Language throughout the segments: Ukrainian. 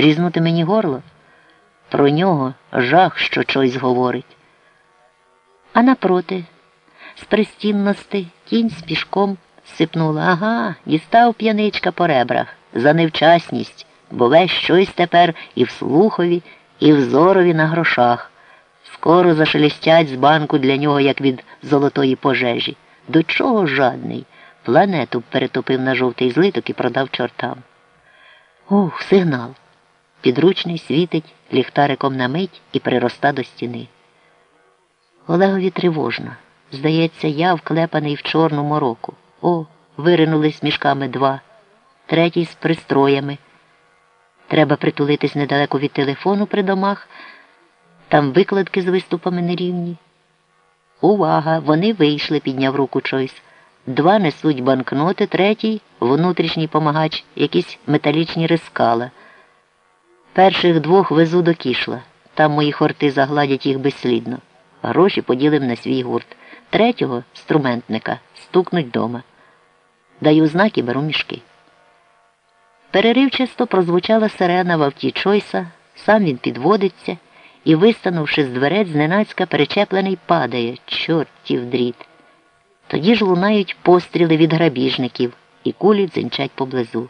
Різнути мені горло? Про нього жах, що щось говорить. А напроти, з пристінності, кінь з пішком сипнула. Ага, дістав п'яничка по ребрах за невчасність, бо весь щось тепер і в слухові, і в зорові на грошах. Скоро зашелестять з банку для нього, як від золотої пожежі. До чого жадний? Планету перетопив на жовтий злиток і продав чортам. Ух, сигнал. Підручний світить ліхтариком на мить і прироста до стіни. Олегові тривожно. Здається, я вклепаний в чорну мороку. О, виринулись мішками два, третій з пристроями. Треба притулитись недалеко від телефону при домах. Там викладки з виступами нерівні. Увага! Вони вийшли, підняв руку Чойс. Два несуть банкноти, третій внутрішній помагач, якісь металічні рискала. Перших двох везу до кішла. Там мої хорти загладять їх безслідно. Гроші поділим на свій гурт. Третього струментника стукнуть дома. Даю знак і беру мішки. Переривчасто прозвучала сирена в авті Чойса, сам він підводиться і, вистанувши з дверець, зненацька перечеплений падає, чортів дріт. Тоді ж лунають постріли від грабіжників, і кулі дзинчать поблизу.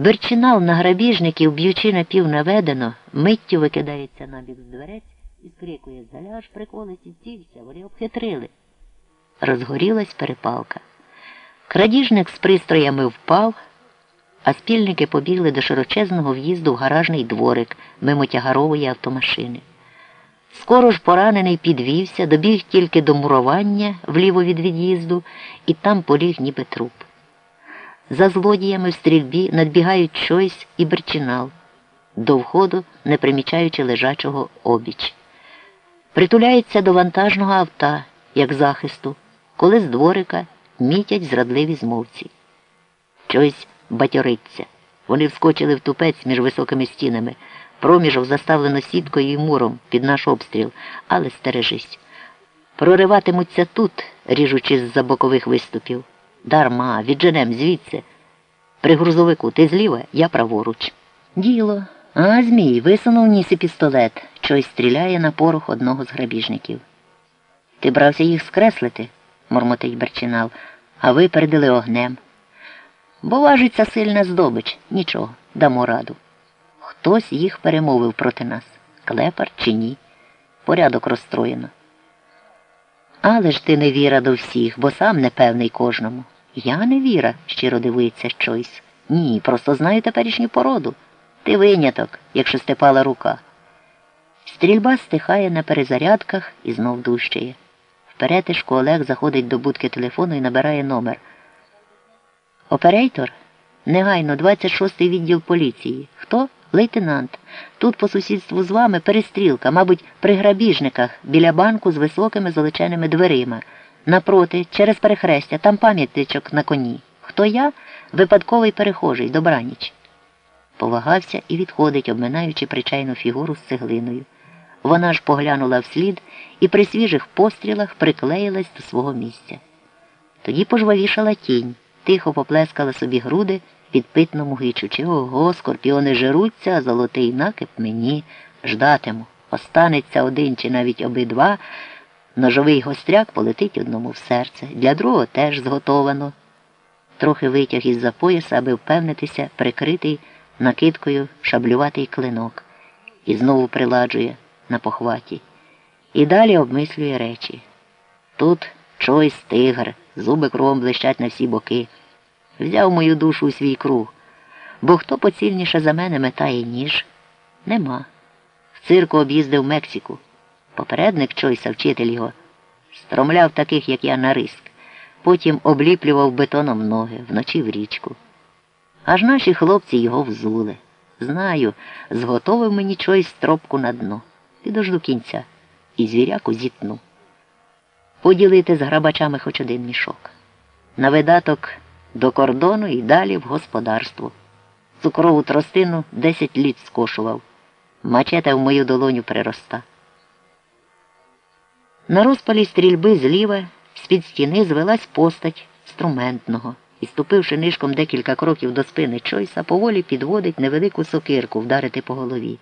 Берчинал на грабіжників, б'ючи напівнаведено, миттю викидається набік з дверець і скрикує Заляж, приколиці, цілься, вони обхитрили. Розгорілась перепалка. Крадіжник з пристроями впав, а спільники побігли до широчезного в'їзду в гаражний дворик мимо тягарової автомашини. Скоро ж поранений підвівся, добіг тільки до мурування вліво від від'їзду і там поліг ніби труп. За злодіями в стрільбі надбігають щось і берчинал, до входу, не примічаючи лежачого обіч. Притуляється до вантажного авта, як захисту, коли з дворика мітять зрадливі змовці. Щось батьориться. Вони вскочили в тупець між високими стінами. Проміжок заставлено сіткою і муром під наш обстріл, але стережись. Прориватимуться тут, ріжучи з-за бокових виступів. Дарма, відженем звідси. При грузовику ти зліва, я праворуч. Діло. А Змій висунув ніс і пістолет, щось стріляє на порох одного з грабіжників. Ти брався їх скреслити, мормотить Берчинал, а випередили огнем. Бо важиться сильна здобич, нічого, дамо раду. Хтось їх перемовив проти нас, клепар чи ні. Порядок розстроєно. Але ж ти не віра до всіх, бо сам непевний кожному. Я не віра, щиро дивується щось. Ні, просто знаю теперішню породу. Ти виняток, якщо степала рука. Стрільба стихає на перезарядках і знов дужчає. Вперетишку Олег заходить до будки телефону і набирає номер. Оперейтор? Негайно, 26-й відділ поліції. Хто? Лейтенант. Тут по сусідству з вами перестрілка, мабуть, при грабіжниках, біля банку з високими золоченими дверима. Напроти, через перехрестя, там пам'ятничок на коні. Хто я? Випадковий перехожий, добраніч. Повагався і відходить, обминаючи причайну фігуру з цеглиною. Вона ж поглянула вслід і при свіжих пострілах приклеїлась до свого місця. Тоді пожвавішала тінь, тихо поплескала собі груди, підпитно гичучи. Ого, скорпіони жируться, а золотий накип мені ждатиму. Останеться один чи навіть обидва. Ножовий гостряк полетить одному в серце, для другого теж зготовано. Трохи витяг із за пояса, аби впевнитися, прикритий накидкою шаблюватий клинок, і знову приладжує на похваті. І далі обмислює речі. Тут чойсь тигр, зуби кровом блищать на всі боки. Взяв мою душу у свій круг, бо хто поцільніше за мене метає ніж? Нема. В цирку об'їздив Мексику. Попередник Чойса, вчитель його, стромляв таких, як я, на риск. Потім обліплював бетоном ноги вночі в річку. Аж наші хлопці його взули. Знаю, зготовив мені чойсь стропку на дно. Підожду кінця і звіряку зітну. Поділити з грабачами хоч один мішок. На видаток до кордону і далі в господарство. Цукрову тростину десять літ скошував. Мачета в мою долоню прироста. На розпалі стрільби зліва з-під стіни звелась постать струментного і, ступивши нишком декілька кроків до спини Чойса, поволі підводить невелику сокирку вдарити по голові.